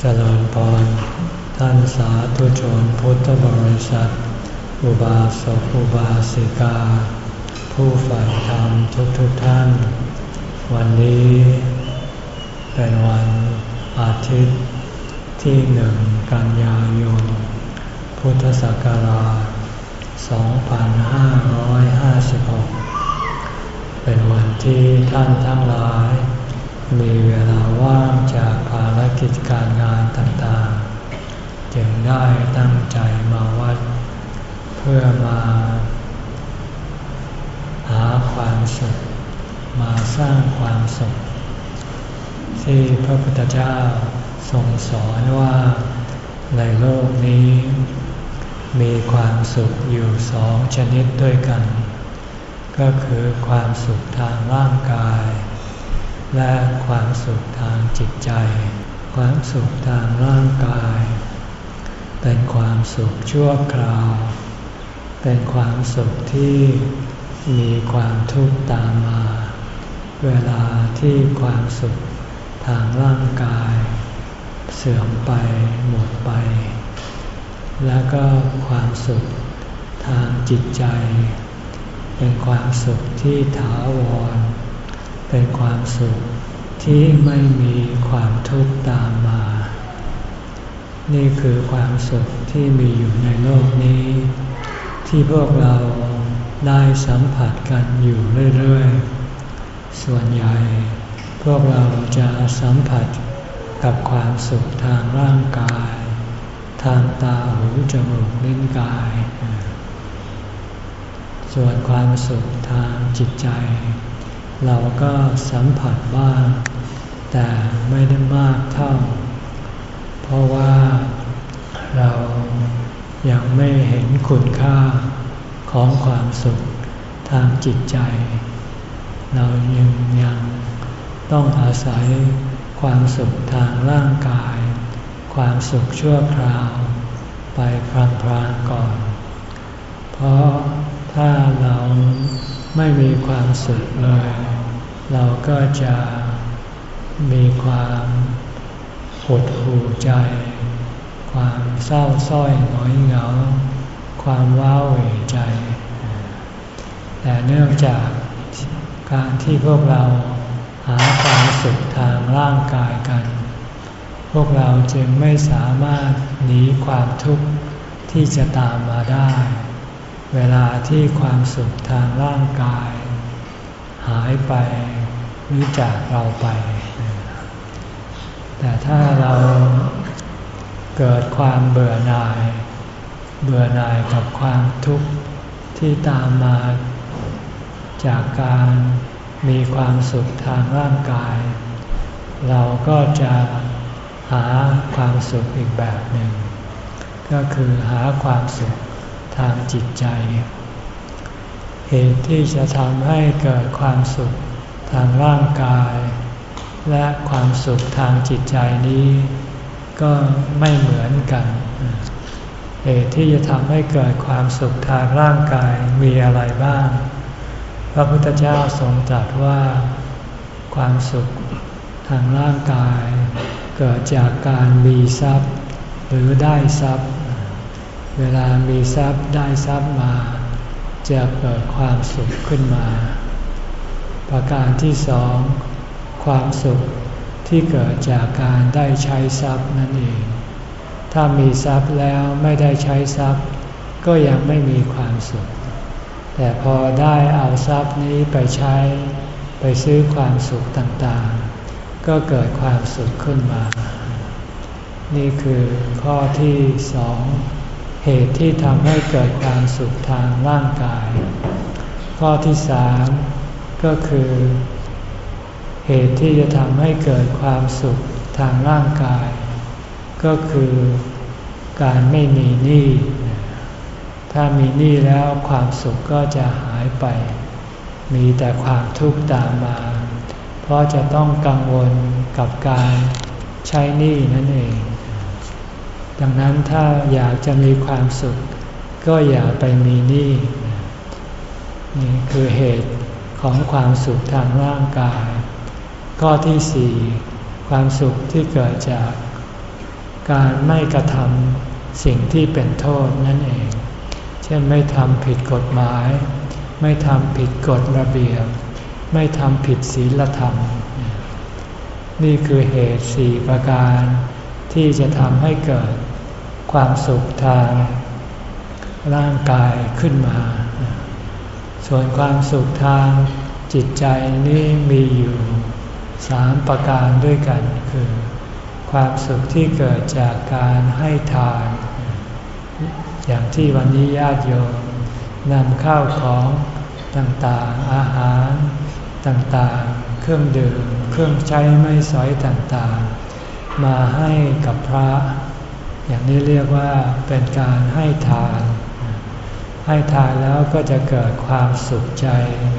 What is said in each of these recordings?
เจริญพร ท่านสาธุชนพุทธบริษัท อุบาสกอุบาสิกา ผู้ฝ่ายธรรมทุกทุกท่าน วันนี้เป็นวันอาทิตย์ที่หนึ่งกันยายน พุทธศักราช 2556 เป็นวันที่ท่านทั้งหลาย มีเวลาว่างจากภารกิจการงานต่างๆ จึงได้ตั้งใจมาวัด เพื่อมา หาความสุข มาสร้างความสุข ที่พระพุทธเจ้าทรงสอนว่าในโลกนี้ มีความสุขอยู่สองชนิดด้วยกัน ก็คือความสุขทางร่างกาย และความสุขทางจิตใจ ความสุขทางร่างกาย เป็นความสุขชั่วคราว เป็นความสุขที่มีความทุกข์ตามมา เวลาที่ความสุขทางร่างกาย เสื่อมไปหมดไป แล้วก็ความสุขทางจิตใจ เป็นความสุขที่ถาวร เป็นความสุข ที่ไม่มีความทุกข์ตามมา นี่คือความสุขที่มีอยู่ในโลกนี้ ที่พวกเราได้สัมผัสกันอยู่เรื่อยๆ ส่วนใหญ่ พวกเราจะสัมผัสกับความสุขทางร่างกาย ทางตาหูจมูกลิ้นกาย ส่วนความสุขทางจิตใจ เราก็สัมผัสบ้าง แต่ไม่ได้มากเท่า เพราะว่าเรายังไม่เห็นคุณค่าของความสุขทางจิตใจ เรายังยังต้องอาศัยความสุขทางร่างกาย ความสุขชั่วคราว ไปพรางๆก่อน เพราะถ้าเรา ไม่มีความสุขเลย เราก็จะมีความหดหู่ใจ ความเศร้าส้อยหงอยเหงา ความว้าเหวใจ แต่เนื่องจากการที่พวกเราหาความสุขทางร่างกายกัน พวกเราจึงไม่สามารถหนีความทุกข์ที่จะตามมาได้ เวลาที่ความสุขทางร่างกาย หายไปหรือจากเราไป แต่ถ้าเราเกิดความเบื่อหน่าย เบื่อหน่ายกับความทุกข์ที่ตามมาจากการมีความสุขทางร่างกาย เราก็จะหาความสุขอีกแบบหนึ่ง ก็คือหาความสุข ทางจิตใจ เหตุที่จะทำให้เกิดความสุขทางร่างกาย และความสุขทางจิตใจนี้ ก็ไม่เหมือนกัน เหตุที่จะทำให้เกิดความสุขทางร่างกายมีอะไรบ้าง พระพุทธเจ้าทรงตรัสว่าความสุขทางร่างกาย เกิดจากการมีทรัพย์ หรือได้ทรัพย์ เวลามีทรัพย์ได้ทรัพย์มา จะเกิดความสุขขึ้นมา ประการที่สอง ความสุขที่เกิดจากการได้ใช้ทรัพย์นั่นเอง ถ้ามีทรัพย์แล้วไม่ได้ใช้ทรัพย์ ก็ยังไม่มีความสุข แต่พอได้เอาทรัพย์นี้ไปใช้ ไปซื้อความสุขต่างๆ ก็เกิดความสุขขึ้นมา นี่คือข้อที่สอง เหตุที่ทำให้เกิดความสุขทางร่างกาย ข้อที่สามก็คือ เหตุที่จะทำให้เกิดความสุขทางร่างกาย ก็คือการไม่มีหนี้ถ้ามีหนี้แล้วความสุขก็จะหายไป มีแต่ความทุกข์ตามมา เพราะจะต้องกังวลกับการใช้หนี้นั่นเอง ดังนั้นถ้าอยากจะมีความสุข ก็อย่าไปมีหนี้นี่คือเหตุของความสุขทางร่างกาย ข้อที่สี่ความสุขที่เกิดจากการไม่กระทำสิ่งที่เป็นโทษนั่นเอง เช่นไม่ทำผิดกฎหมาย ไม่ทำผิดกฎระเบียบ ไม่ทำผิดศีลธรรม นี่คือเหตุสี่ประการ ที่จะทำให้เกิดความสุขทางร่างกายขึ้นมา ส่วนความสุขทางจิตใจนี่มีอยู่สามประการด้วยกันคือ ความสุขที่เกิดจากการให้ทาน อย่างที่วันนี้ญาติโยมนำข้าวของต่างๆ อาหารต่างๆ เครื่องดื่ม เครื่องใช้ไม่สอยต่างๆ มาให้กับพระ อย่างนี้เรียกว่าเป็นการให้ทาน ให้ทานแล้วก็จะเกิดความสุขใจ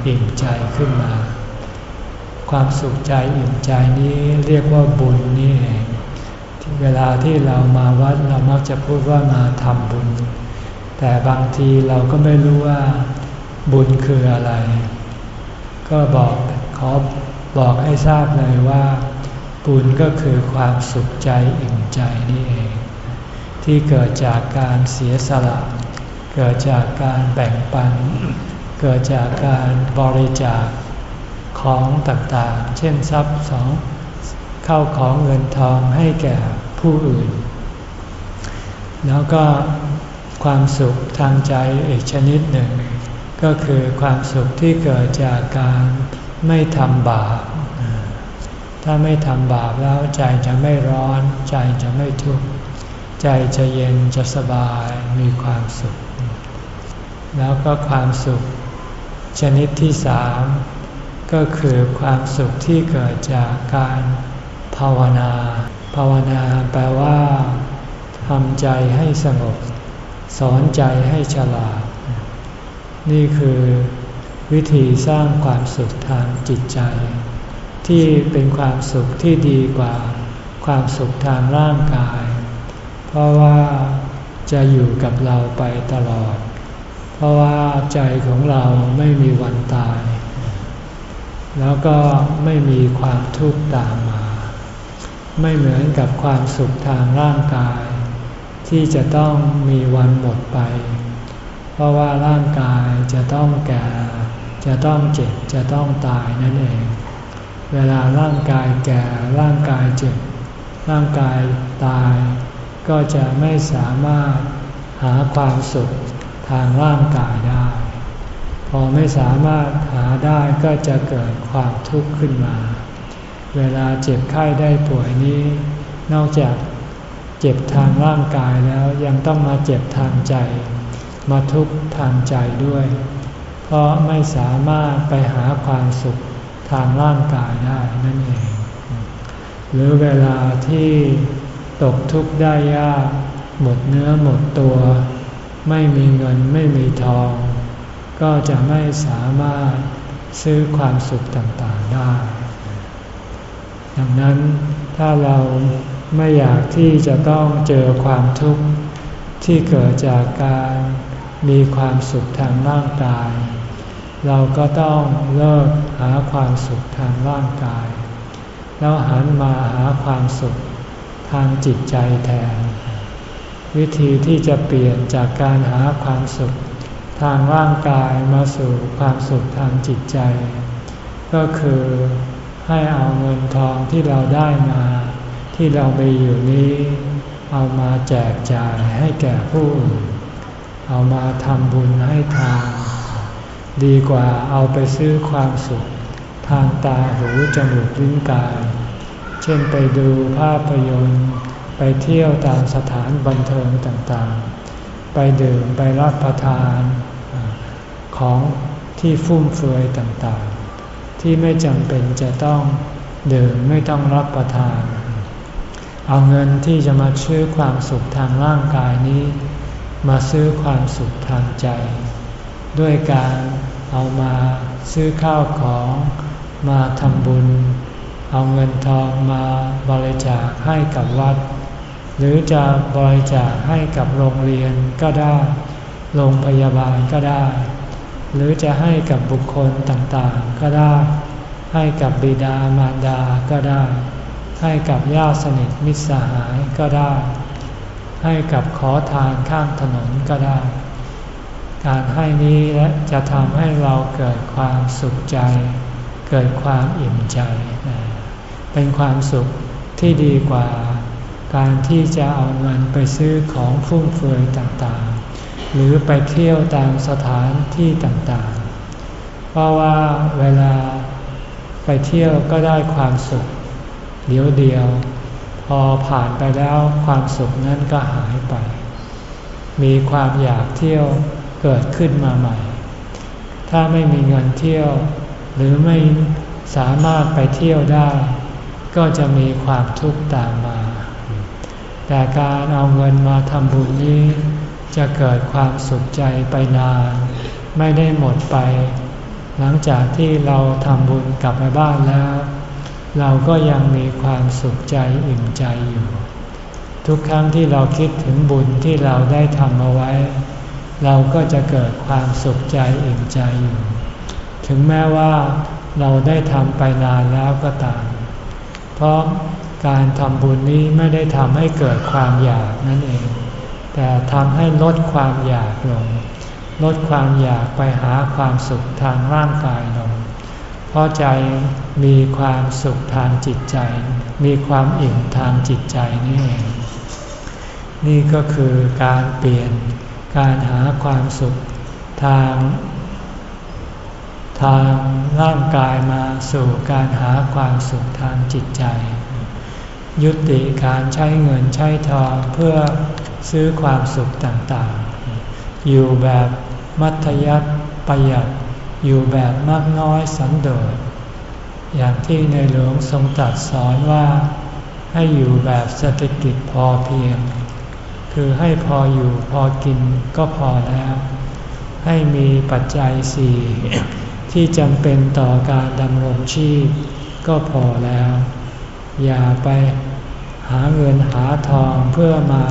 อิ่มใจขึ้นมา ความสุขใจอิ่มใจนี้เรียกว่าบุญนี่เองเวลาที่เรามาวัดเรามักจะพูดว่ามาทำบุญ แต่บางทีเราก็ไม่รู้ว่าบุญคืออะไร ก็บอกขอบอกให้ทราบเลยว่า บุญก็คือความสุขใจอิ่มใจนี่เอง ที่เกิดจากการเสียสละ เกิดจากการแบ่งปัน เกิดจากการบริจาคของต่างๆ เช่นทรัพย์สองเข้าของเงินทองให้แก่ผู้อื่น แล้วก็ความสุขทางใจอีกชนิดหนึ่ง ก็คือความสุขที่เกิดจากการไม่ทำบาป ถ้าไม่ทำบาปแล้วใจจะไม่ร้อน ใจจะไม่ทุกข์ใจจะเย็นจะสบายมีความสุข แล้วก็ความสุข ชนิดที่สามก็คือความสุขที่เกิดจากการภาวนา ภาวนาแปลว่าทำใจให้สงบ สอนใจให้ฉลาด นี่คือวิธีสร้างความสุขทางจิตใจ ที่เป็นความสุขที่ดีกว่าความสุขทางร่างกาย เพราะว่าจะอยู่กับเราไปตลอด เพราะว่าใจของเราไม่มีวันตาย แล้วก็ไม่มีความทุกข์ตามมา ไม่เหมือนกับความสุขทางร่างกาย ที่จะต้องมีวันหมดไป เพราะว่าร่างกายจะต้องแก่ จะต้องเจ็บ จะต้องตายนั่นเอง เวลาร่างกายแก่ร่างกายเจ็บ ร่างกายตาย ก็จะไม่สามารถหาความสุขทางร่างกายได้ พอไม่สามารถหาได้ก็จะเกิดความทุกข์ขึ้นมา เวลาเจ็บไข้ได้ป่วยนี้ นอกจากเจ็บทางร่างกายแล้วยังต้องมาเจ็บทางใจ มาทุกข์ทางใจด้วย เพราะไม่สามารถไปหาความสุข ทางร่างกายได้นั่นเอง หรือเวลาที่ตกทุกข์ได้ยาก หมดเนื้อหมดตัว ไม่มีเงินไม่มีทอง ก็จะไม่สามารถซื้อความสุขต่างๆได้ ดังนั้นถ้าเราไม่อยากที่จะต้องเจอความทุกข์ที่เกิดจากการมีความสุขทางร่างกาย เราก็ต้องเลิกหาความสุขทางร่างกาย แล้วหันมาหาความสุขทางจิตใจแทน วิธีที่จะเปลี่ยนจากการหาความสุขทางร่างกายมาสู่ความสุขทางจิตใจ ก็คือให้เอาเงินทองที่เราได้มา ที่เรามีอยู่นี้ เอามาแจกจ่ายให้แก่ผู้อื่นเอามาทำบุญให้ทาน ดีกว่าเอาไปซื้อความสุข ทางตาหูจมูกลิ้นกาย เช่นไปดูภาพยนตร์ ไปเที่ยวตามสถานบันเทิงต่างๆ ไปดื่มไปรับประทาน ของที่ฟุ่มเฟือยต่างๆ ที่ไม่จำเป็นจะต้องดื่มไม่ต้องรับประทาน เอาเงินที่จะมาซื้อความสุขทางร่างกายนี้ มาซื้อความสุขทางใจ ด้วยการเอามาซื้อข้าวของมาทำบุญ เอาเงินทองมาบริจาคให้กับวัด หรือจะบริจาคให้กับโรงเรียนก็ได้ โรงพยาบาลก็ได้ หรือจะให้กับบุคคลต่างๆก็ได้ ให้กับบิดามารดาก็ได้ ให้กับญาติสนิทมิตรสหายก็ได้ ให้กับขอทานข้างถนนก็ได้ การให้นี้และจะทำให้เราเกิดความสุขใจ เกิดความอิ่มใจ เป็นความสุขที่ดีกว่า การที่จะเอาเงินไปซื้อของฟุ่มเฟือยต่างๆ หรือไปเที่ยวตามสถานที่ต่างๆ เพราะว่าเวลาไปเที่ยวก็ได้ความสุข เดียวเดียว พอผ่านไปแล้วความสุขนั้นก็หายไป มีความอยากเที่ยว เกิดขึ้นมาใหม่ ถ้าไม่มีเงินเที่ยว หรือไม่สามารถไปเที่ยวได้ ก็จะมีความทุกข์ตามมา แต่การเอาเงินมาทำบุญนี้ จะเกิดความสุขใจไปนาน ไม่ได้หมดไป หลังจากที่เราทำบุญกลับมาบ้านแล้ว เราก็ยังมีความสุขใจอิ่มใจอยู่ ทุกครั้งที่เราคิดถึงบุญที่เราได้ทำเอาไว้ เราก็จะเกิดความสุขใจอิ่มใจอยู่ ถึงแม้ว่าเราได้ทำไปนานแล้วก็ตาม เพราะการทำบุญนี้ไม่ได้ทำให้เกิดความอยากนั่นเอง แต่ทำให้ลดความอยากลง ลดความอยากไปหาความสุขทางร่างกายลง เพราะใจมีความสุขทางจิตใจ มีความอิ่มทางจิตใจนี่เอง นี่ก็คือการเปลี่ยน การหาความสุขทาง ทางร่างกายมาสู่การหาความสุขทางจิตใจ ยุติการใช้เงินใช้ทองเพื่อซื้อความสุขต่างๆ อยู่แบบมัธยัติประหยัดอยู่แบบมากน้อยสันโดษอย่างที่ในหลวงทรงตรัสสอนว่าให้อยู่แบบสติกิจพอเพียง คือให้พออยู่พอกินก็พอแล้ว ให้มีปัจจัยสี่ที่จำเป็นต่อการดำรงชีพ ก็พอแล้ว อย่าไปหาเงินหาทองเพื่อมา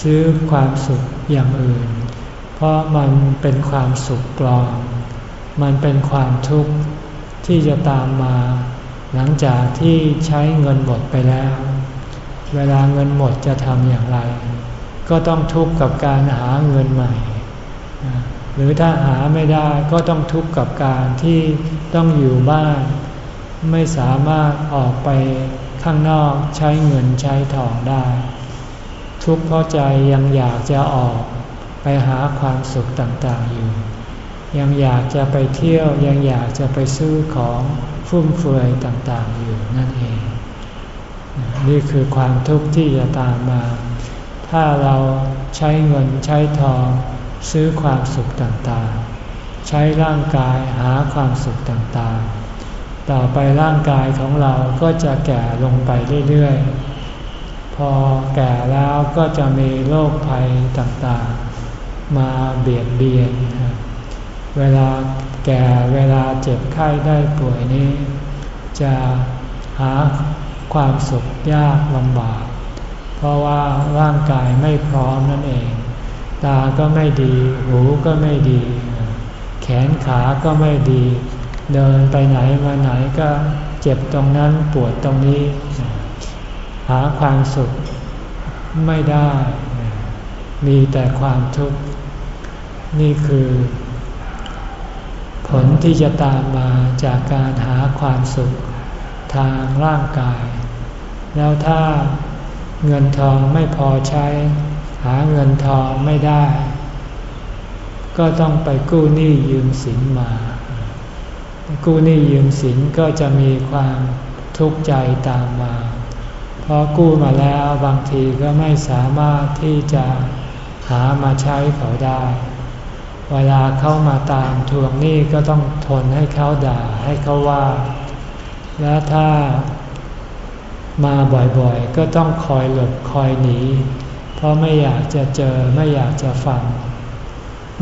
ซื้อความสุขอย่างอื่น เพราะมันเป็นความสุขปลอม มันเป็นความทุกข์ที่จะตามมา หลังจากที่ใช้เงินหมดไปแล้ว เวลาเงินหมดจะทำอย่างไร ก็ต้องทุกข์กับการหาเงินใหม่ หรือถ้าหาไม่ได้ก็ต้องทุกข์กับการที่ต้องอยู่บ้าน ไม่สามารถออกไปข้างนอกใช้เงินใช้ทองได้ ทุกข์เพราะใจยังอยากจะออกไปหาความสุขต่างๆอยู่ ยังอยากจะไปเที่ยวยังอยากจะไปซื้อของฟุ่มเฟือยต่างๆอยู่นั่นเอง นี่คือความทุกข์ที่จะตามมา ถ้าเราใช้เงินใช้ทองซื้อความสุขต่างๆ ใช้ร่างกายหาความสุขต่างๆ ต่อไปร่างกายของเราก็จะแก่ลงไปเรื่อยๆ พอแก่แล้วก็จะมีโรคภัยต่างๆ มาเบียดเบียน เวลาแก่เวลาเจ็บไข้ได้ป่วยนี้ จะหาความสุขยากลำบาก เพราะว่าร่างกายไม่พร้อมนั่นเอง ตาก็ไม่ดี หูก็ไม่ดี แขนขาก็ไม่ดี เดินไปไหนมาไหนก็เจ็บตรงนั้นปวดตรงนี้ หาความสุขไม่ได้ มีแต่ความทุกข์นี่คือ ผลที่จะตามมาจากการหาความสุขทางร่างกาย แล้วถ้า เงินทองไม่พอใช้ หาเงินทองไม่ได้ ก็ต้องไปกู้หนี้ยืมสินมา กู้หนี้ยืมสินก็จะมีความทุกข์ใจตามมา เพราะกู้มาแล้วบางทีก็ไม่สามารถที่จะหามาใช้เขาได้ เวลาเขามาตามทวงหนี้ก็ต้องทนให้เขาด่าให้เขาว่า และถ้า มาบ่อยๆ ก็ต้องคอยหลบคอยหนี เพราะไม่อยากจะเจอไม่อยากจะฟัง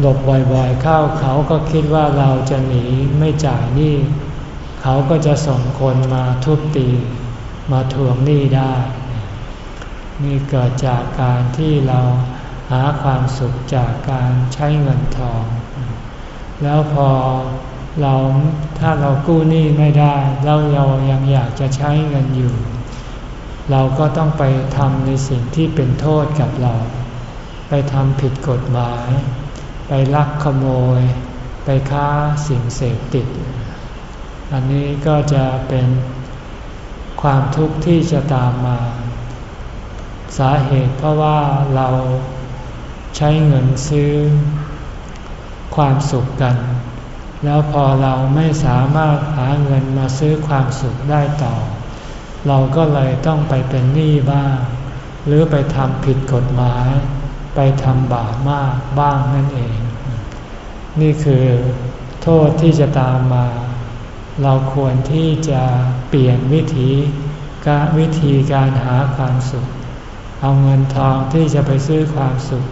หลบบ่อยๆ เข้าเขาก็คิดว่าเราจะหนีไม่จ่ายหนี้เขาก็จะส่งคนมาทุบตี มาทวงหนี้ได้ นี่เกิดจากการที่เราหาความสุขจากการใช้เงินทอง แล้วพอเราถ้าเรากู้หนี้ไม่ได้ แล้วเรายังอยากจะใช้เงินอยู่ เราก็ต้องไปทำในสิ่งที่เป็นโทษกับเรา ไปทำผิดกฎหมาย ไปลักขโมย ไปค้าสิ่งเสพติด อันนี้ก็จะเป็นความทุกข์ที่จะตามมา สาเหตุเพราะว่าเราใช้เงินซื้อ ความสุขกัน แล้วพอเราไม่สามารถหาเงินมาซื้อความสุขได้ต่อ เราก็เลยต้องไปเป็นหนี้บ้าง หรือไปทำผิดกฎหมาย ไปทำบาปมากบ้างนั่นเอง นี่คือโทษที่จะตามมา เราควรที่จะเปลี่ยนวิธีกวิธีการหาความสุข เอาเงินทองที่จะไปซื้อความสุข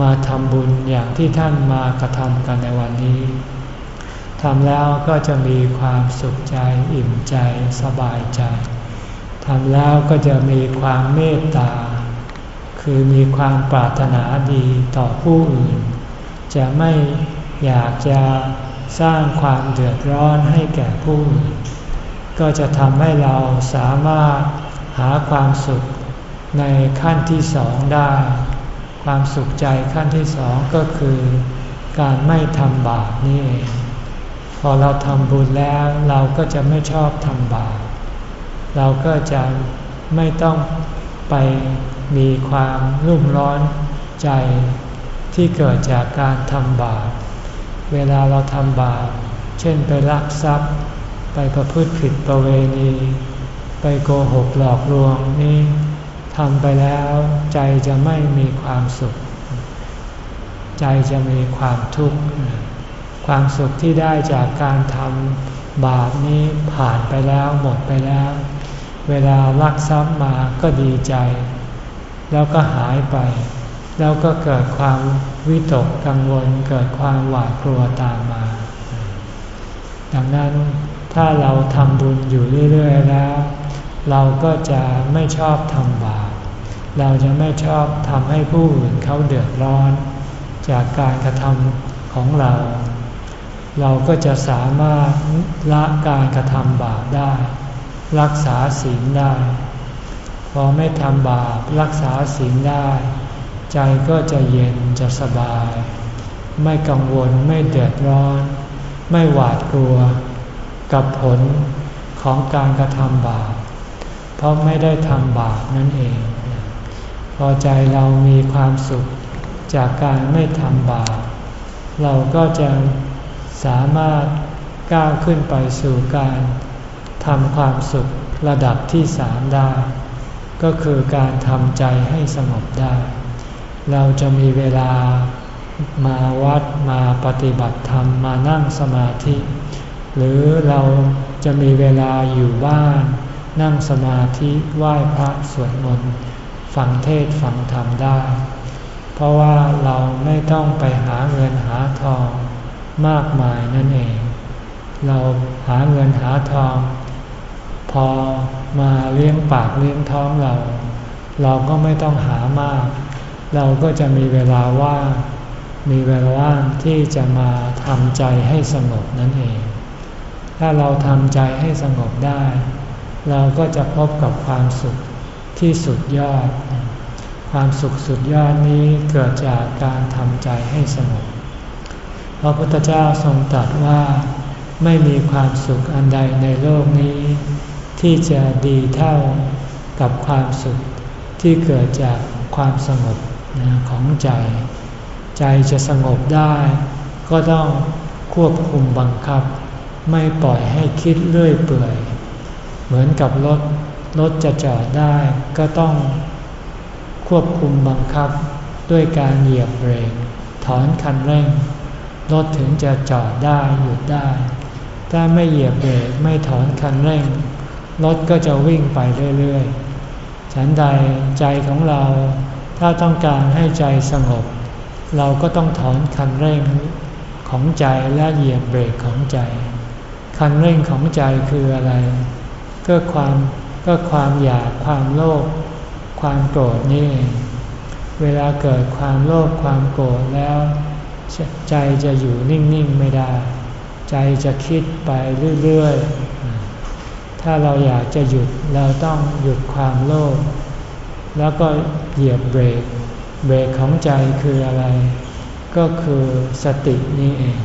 มาทำบุญอย่างที่ท่านมากระทำกันในวันนี้ทำแล้วก็จะมีความสุขใจอิ่มใจสบายใจ ทำแล้วก็จะมีความเมตตา คือมีความปรารถนาดีต่อผู้อื่น จะไม่อยากจะสร้างความเดือดร้อนให้แก่ผู้อื่น ก็จะทำให้เราสามารถหาความสุขในขั้นที่สองได้ ความสุขใจขั้นที่สองก็คือ การไม่ทำบาปนี่เองพอเราทำบุญแล้วเราก็จะไม่ชอบทำบาป เราก็จะไม่ต้องไปมีความรุ่มร้อนใจที่เกิดจากการทำบาป เวลาเราทำบาป เช่นไปลักทรัพย์ ไปประพฤติผิดประเวณี ไปโกหกหลอกลวงนี่ทำไปแล้วใจจะไม่มีความสุข ใจจะมีความทุกข์ ความสุขที่ได้จากการทำบาปนี้ผ่านไปแล้วหมดไปแล้ว เวลารักทรัพย์มาก็ดีใจ แล้วก็หายไป แล้วก็เกิดความวิตกกังวล เกิดความหวาดกลัวตามมา ดังนั้นถ้าเราทำบุญอยู่เรื่อยๆแล้ว เราก็จะไม่ชอบทำบาปเราจะไม่ชอบทำให้ผู้อื่นเขาเดือดร้อน จากการกระทำของเรา เราก็จะสามารถละการกระทำบาปได้ รักษาศีลได้ พอไม่ทำบาปรักษาศีลได้ ใจก็จะเย็นจะสบาย ไม่กังวลไม่เดือดร้อน ไม่หวาดกลัว กับผลของการกระทำบาป เพราะไม่ได้ทำบาปนั่นเอง พอใจเรามีความสุขจากการไม่ทำบาป เราก็จะสามารถก้าวขึ้นไปสู่การ ทำความสุขระดับที่สามได้ ก็คือการทำใจให้สงบได้ เราจะมีเวลามาวัดมาปฏิบัติธรรมมานั่งสมาธิ หรือเราจะมีเวลาอยู่บ้าน นั่งสมาธิไหว้พระสวดมนต์ฟังเทศฟังธรรมได้ เพราะว่าเราไม่ต้องไปหาเงินหาทองมากมายนั่นเอง เราหาเงินหาทอง พอมาเลี้ยงปากเลี้ยงท้องเรา เราก็ไม่ต้องหามาก เราก็จะมีเวลาว่างมีเวลาว่างที่จะมาทำใจให้สงบนั่นเอง ถ้าเราทำใจให้สงบได้ เราก็จะพบกับความสุขที่สุดยอด ความสุขสุดยอดนี้เกิดจากการทำใจให้สงบพระพุทธเจ้าทรงตรัสว่าไม่มีความสุขอันใดในโลกนี้ ที่จะดีเท่ากับความสุขที่เกิดจากความสงบของใจ ใจจะสงบได้ ก็ต้องควบคุมบังคับ ไม่ปล่อยให้คิดเรื่อยเปื่อย เหมือนกับรถรถจะจอดได้ ก็ต้องควบคุมบังคับด้วยการเหยียบเบรกถอนคันเร่งรถถึงจะจอดได้หยุดได้ ถ้าไม่เหยียบเบรกไม่ถอนคันเร่ง รถก็จะวิ่งไปเรื่อยๆ ฉันใดใจของเราถ้าต้องการให้ใจสงบ เราก็ต้องถอนคันเร่งของใจและเหยียบเบรกของใจ คันเร่งของใจคืออะไร ก็ความก็ความอยากความโลภความโกรธนี่ เวลาเกิดความโลภความโกรธแล้ว ใจจะอยู่นิ่งๆไม่ได้ ใจจะคิดไปเรื่อยๆ ถ้าเราอยากจะหยุดเราต้องหยุดความโลภแล้วก็เหยียบเบรก เบรกของใจคืออะไร ก็คือสตินี่เอง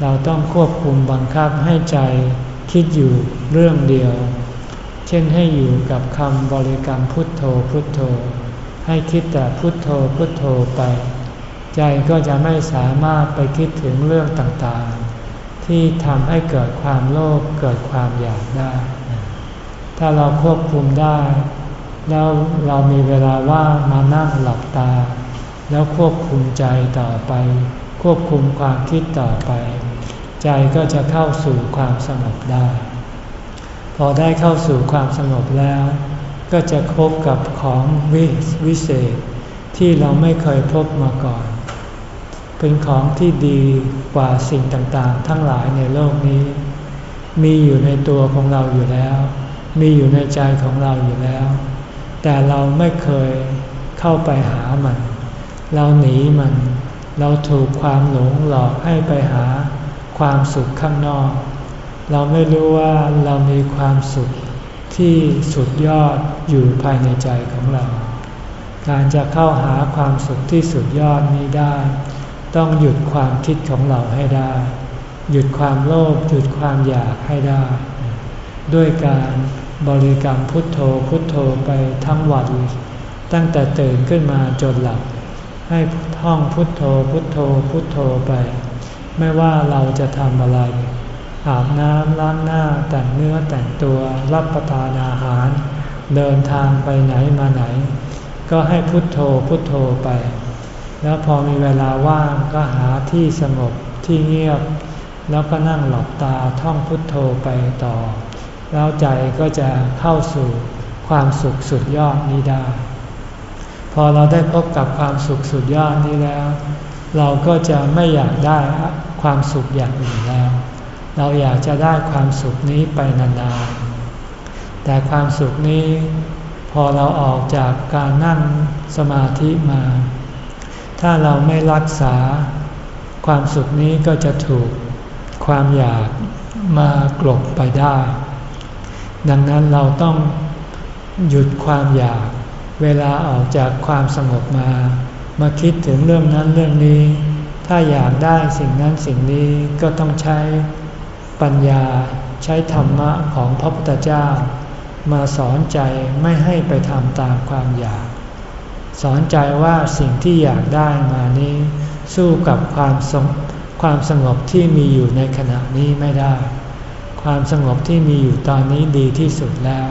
เราต้องควบคุมบังคับให้ใจคิดอยู่เรื่องเดียว เช่นให้อยู่กับคำบริกรรมพุทโธพุทโธ ให้คิดแต่พุทโธพุทโธไป ใจก็จะไม่สามารถไปคิดถึงเรื่องต่างๆ ที่ทำให้เกิดความโลภเกิดความอยากได้ ถ้าเราควบคุมได้ แล้วเรามีเวลาว่างมานั่งหลับตา แล้วควบคุมใจต่อไป ควบคุมความคิดต่อไป ใจก็จะเข้าสู่ความสงบได้ พอได้เข้าสู่ความสงบแล้ว ก็จะพบกับของวิวเศษที่เราไม่เคยพบมาก่อน เป็นของที่ดีกว่าสิ่งต่างๆ ทั้งหลายในโลกนี้ มีอยู่ในตัวของเราอยู่แล้ว มีอยู่ในใจของเราอยู่แล้ว แต่เราไม่เคยเข้าไปหามัน เราหนีมัน เราถูกความหลงหลอกให้ไปหาความสุขข้างนอก เราไม่รู้ว่าเรามีความสุขที่สุดยอดอยู่ภายในใจของเรา การจะเข้าหาความสุขที่สุดยอดนี้ได้ ต้องหยุดความคิดของเราให้ได้ หยุดความโลภหยุดความอยากให้ได้ ด้วยการบริกรรมพุทโธพุทโธไปทั้งวันตั้งแต่ตื่นขึ้นมาจนหลับ ให้ท่องพุทโธพุทโธพุทโธไป ไม่ว่าเราจะทำอะไร อาบน้ำล้างหน้าแต่งเนื้อแต่งตัวรับประทานอาหาร เดินทางไปไหนมาไหน ก็ให้พุทโธพุทโธไป แล้วพอมีเวลาว่างก็หาที่สงบที่เงียบ แล้วก็นั่งหลับตาท่องพุทโธไปต่อ แล้วใจก็จะเข้าสู่ความสุขสุดยอดนี้ได้ พอเราได้พบกับความสุขสุดยอดนี้แล้ว เราก็จะไม่อยากได้ความสุขอย่างอื่นแล้ว เราอยากจะได้ความสุขนี้ไปนานๆ แต่ความสุขนี้พอเราออกจากการนั่งสมาธิมา ถ้าเราไม่รักษา ความสุขนี้ก็จะถูกความอยากมากลบไปได้ ดังนั้นเราต้องหยุดความอยาก เวลาออกจากความสงบมา มาคิดถึงเรื่องนั้นเรื่องนี้ ถ้าอยากได้สิ่งนั้นสิ่งนี้ก็ต้องใช้ปัญญาใช้ธรรมะของพระพุทธเจ้า มาสอนใจไม่ให้ไปทำตามความอยาก สอนใจว่าสิ่งที่อยากได้มานี้ สู้กับความสงความสงบที่มีอยู่ในขณะนี้ไม่ได้ ความสงบที่มีอยู่ตอนนี้ดีที่สุดแล้ว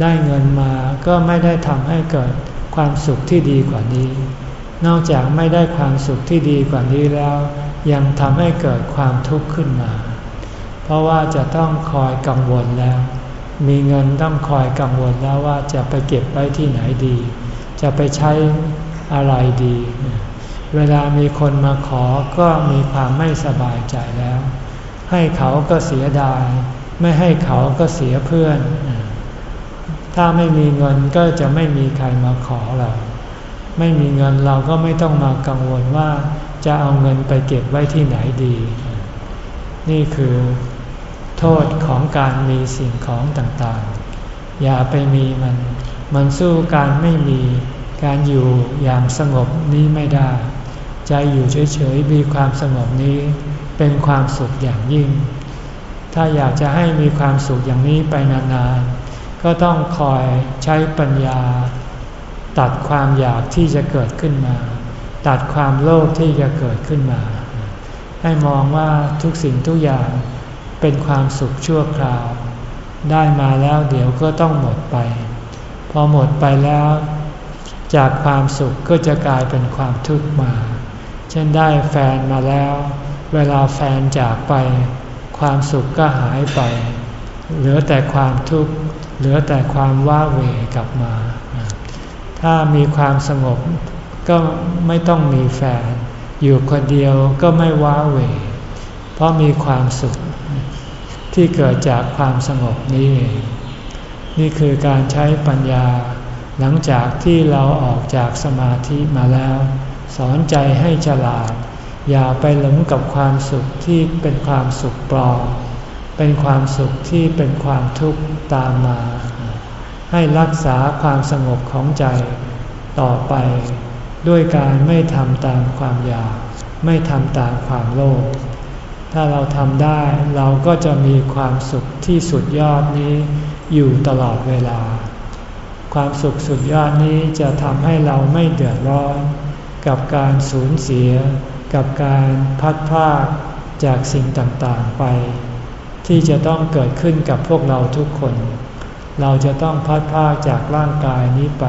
ได้เงินมาก็ไม่ได้ทำให้เกิดความสุขที่ดีกว่านี้ นอกจากไม่ได้ความสุขที่ดีกว่านี้แล้ว ยังทำให้เกิดความทุกข์ขึ้นมา เพราะว่าจะต้องคอยกังวลแล้ว มีเงินต้องคอยกังวลแล้วว่าจะไปเก็บไว้ที่ไหนดี จะไปใช้อะไรดี เวลามีคนมาขอก็มีความไม่สบายใจแล้ว ให้เขาก็เสียดาย ไม่ให้เขาก็เสียเพื่อน ถ้าไม่มีเงินก็จะไม่มีใครมาขอเรา ไม่มีเงินเราก็ไม่ต้องมากังวลว่าจะเอาเงินไปเก็บไว้ที่ไหนดี นี่คือโทษของการมีสิ่งของต่างๆ อย่าไปมีมัน มันสู้การไม่มีการอยู่อย่างสงบนี้ไม่ได้ ใจอยู่เฉยๆมีความสงบนี้เป็นความสุขอย่างยิ่ง ถ้าอยากจะให้มีความสุขอย่างนี้ไปนานๆ ก็ต้องคอยใช้ปัญญา ตัดความอยากที่จะเกิดขึ้นมา ตัดความโลภที่จะเกิดขึ้นมา ให้มองว่าทุกสิ่งทุกอย่างเป็นความสุขชั่วคราว ได้มาแล้วเดี๋ยวก็ต้องหมดไป พอหมดไปแล้ว จากความสุขก็จะกลายเป็นความทุกข์มา เช่นได้แฟนมาแล้ว เวลาแฟนจากไป ความสุขก็หายไป เหลือแต่ความทุกข์เหลือแต่ความว้าเหวกลับมา ถ้ามีความสงบก็ไม่ต้องมีแฟน อยู่คนเดียวก็ไม่ว้าเหวเพราะมีความสุข ที่เกิดจากความสงบนี้เอง นี่คือการใช้ปัญญา หลังจากที่เราออกจากสมาธิมาแล้ว สอนใจให้ฉลาด อย่าไปหลงกับความสุขที่เป็นความสุขปลอมเป็นความสุขที่เป็นความทุกข์ตามมา ให้รักษาความสงบของใจต่อไป ด้วยการไม่ทำตามความอยาก ไม่ทำตามความโลภถ้าเราทำได้เราก็จะมีความสุขที่สุดยอดนี้ อยู่ตลอดเวลา ความสุขสุดยอดนี้จะทำให้เราไม่เดือดร้อน กับการสูญเสีย กับการพัดพากจากสิ่งต่างๆไป ที่จะต้องเกิดขึ้นกับพวกเราทุกคน เราจะต้องพัดพากจากร่างกายนี้ไป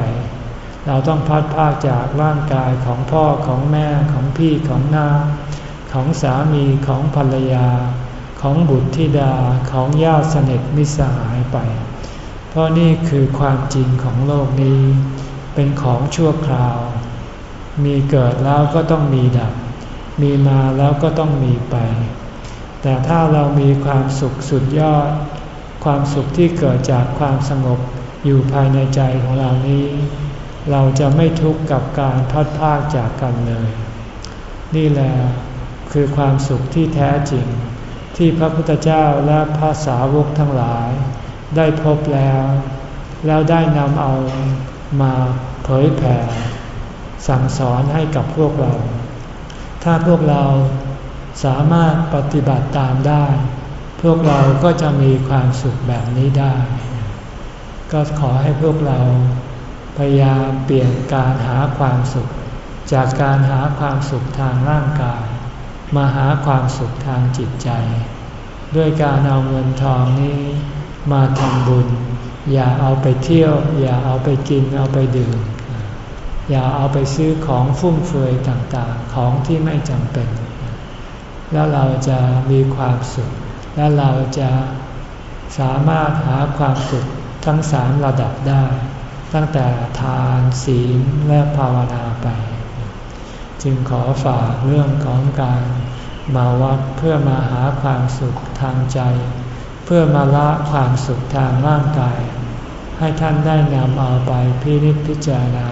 เราต้องพัดพากจากร่างกายของพ่อของแม่ของพี่ของน้าของสามีของภรรยา ของบุตรธิดาของญาติสนิทมิสหายไป เพราะนี่คือความจริงของโลกนี้ เป็นของชั่วคราว มีเกิดแล้วก็ต้องมีดับ มีมาแล้วก็ต้องมีไป แต่ถ้าเรามีความสุขสุดยอด ความสุขที่เกิดจากความสงบอยู่ภายในใจของเรานี้ เราจะไม่ทุกข์กับการพัดพากจากกันเลย นี่แหละคือความสุขที่แท้จริง ที่พระพุทธเจ้าและพระสาวกทั้งหลาย ได้พบแล้ว แล้วได้นำเอามาเผยแผ่ สั่งสอนให้กับพวกเรา ถ้าพวกเราสามารถปฏิบัติตามได้ พวกเราก็จะมีความสุขแบบนี้ได้ ก็ขอให้พวกเราพยายามเปลี่ยนการหาความสุข จากการหาความสุขทางร่างกาย มาหาความสุขทางจิตใจ ด้วยการเอาเงินทองนี้ มาทำบุญ อย่าเอาไปเที่ยว อย่าเอาไปกินเอาไปดื่ม อย่าเอาไปซื้อของฟุ่มเฟือยต่างๆ ของที่ไม่จำเป็น แล้วเราจะมีความสุข และเราจะสามารถหาความสุขทั้งสามระดับได้ ตั้งแต่ทานศีลและภาวนาไป จึงขอฝากเรื่องของการมาวัดเพื่อมาหาความสุขทางใจ เพื่อมาละความสุขทางร่างกาย ให้ท่านได้นำเอาไปพินิจพิจารณา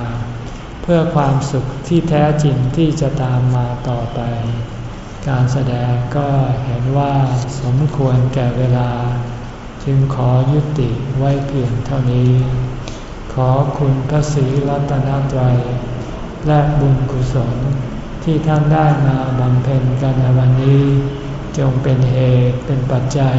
เพื่อความสุขที่แท้จริงที่จะตามมาต่อไป การแสดงก็เห็นว่าสมควรแก่เวลา จึงขอยุติไว้เพียงเท่านี้ ขอคุณพระศรีรัตนตรัย และบุญกุศลที่ท่านได้มาบำเพ็ญกันในวันนี้ จงเป็นเหตุเป็นปัจจัย